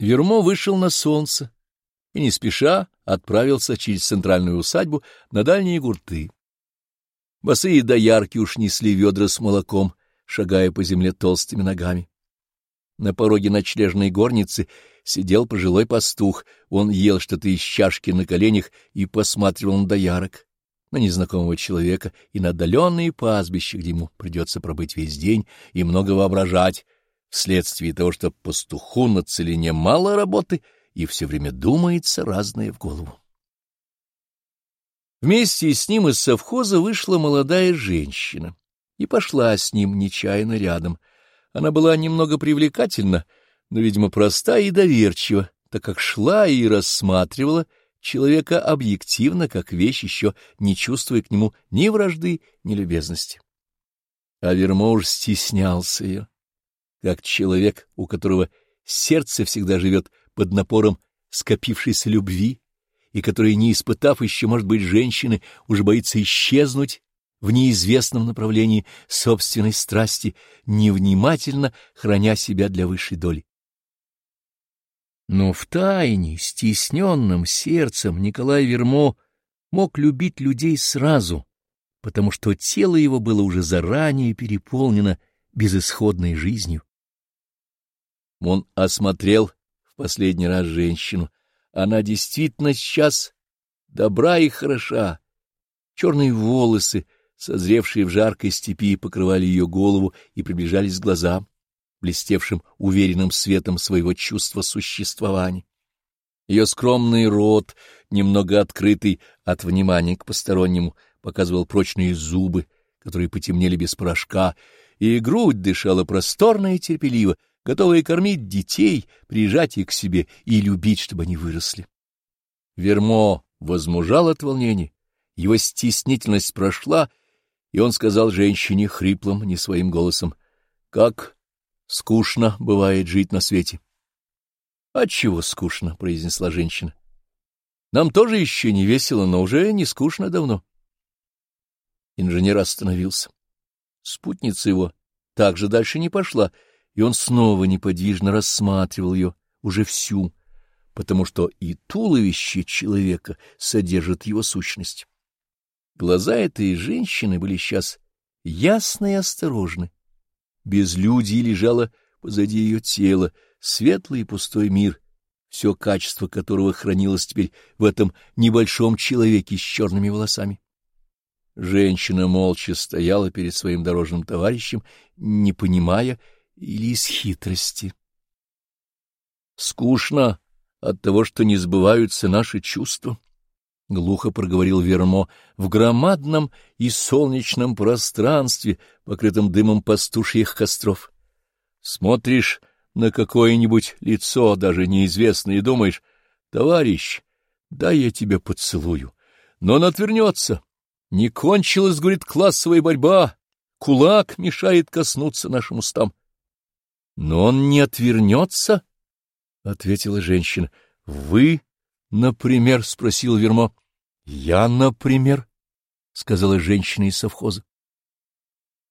Вермо вышел на солнце и не спеша отправился через центральную усадьбу на дальние гурты. Босые доярки уж несли ведра с молоком, шагая по земле толстыми ногами. На пороге ночлежной горницы сидел пожилой пастух. Он ел что-то из чашки на коленях и посматривал на доярок, на незнакомого человека и на отдаленные пастбища, где ему придется пробыть весь день и много воображать, вследствие того, что пастуху на целине мало работы и все время думается разное в голову. Вместе с ним из совхоза вышла молодая женщина и пошла с ним нечаянно рядом. Она была немного привлекательна, но, видимо, проста и доверчива, так как шла и рассматривала человека объективно, как вещь, еще не чувствуя к нему ни вражды, ни любезности. А Вермоуж стеснялся ее, как человек, у которого сердце всегда живет под напором скопившейся любви, и который, не испытав еще, может быть, женщины, уже боится исчезнуть в неизвестном направлении собственной страсти, невнимательно храня себя для высшей доли. Но в тайне, стесненным сердцем Николай Вермо мог любить людей сразу, потому что тело его было уже заранее переполнено безысходной жизнью. Он осмотрел в последний раз женщину. Она действительно сейчас добра и хороша. Черные волосы, созревшие в жаркой степи, покрывали ее голову и приближались к глазам, блестевшим уверенным светом своего чувства существования. Ее скромный рот, немного открытый от внимания к постороннему, показывал прочные зубы, которые потемнели без порошка, и грудь дышала просторно и терпеливо, готовая кормить детей, прижать их к себе и любить, чтобы они выросли. Вермо возмужал от волнения, его стеснительность прошла, и он сказал женщине хриплым, не своим голосом, «Как скучно бывает жить на свете». «Отчего скучно?» — произнесла женщина. «Нам тоже еще не весело, но уже не скучно давно». Инженер остановился. Спутница его также дальше не пошла, и он снова неподвижно рассматривал ее, уже всю, потому что и туловище человека содержит его сущность. Глаза этой женщины были сейчас ясны и осторожны. Безлюдие лежало позади ее тела, светлый и пустой мир, все качество которого хранилось теперь в этом небольшом человеке с черными волосами. Женщина молча стояла перед своим дорожным товарищем, не понимая или из хитрости. Скучно от того, что не сбываются наши чувства. — глухо проговорил Вермо, — в громадном и солнечном пространстве, покрытом дымом пастушьих костров. Смотришь на какое-нибудь лицо, даже неизвестное, и думаешь, товарищ, дай я тебя поцелую. Но он отвернется. Не кончилась, говорит, классовая борьба. Кулак мешает коснуться нашим устам. — Но он не отвернется, — ответила женщина. — Вы, например, — спросил Вермо. — Я, например, — сказала женщина из совхоза.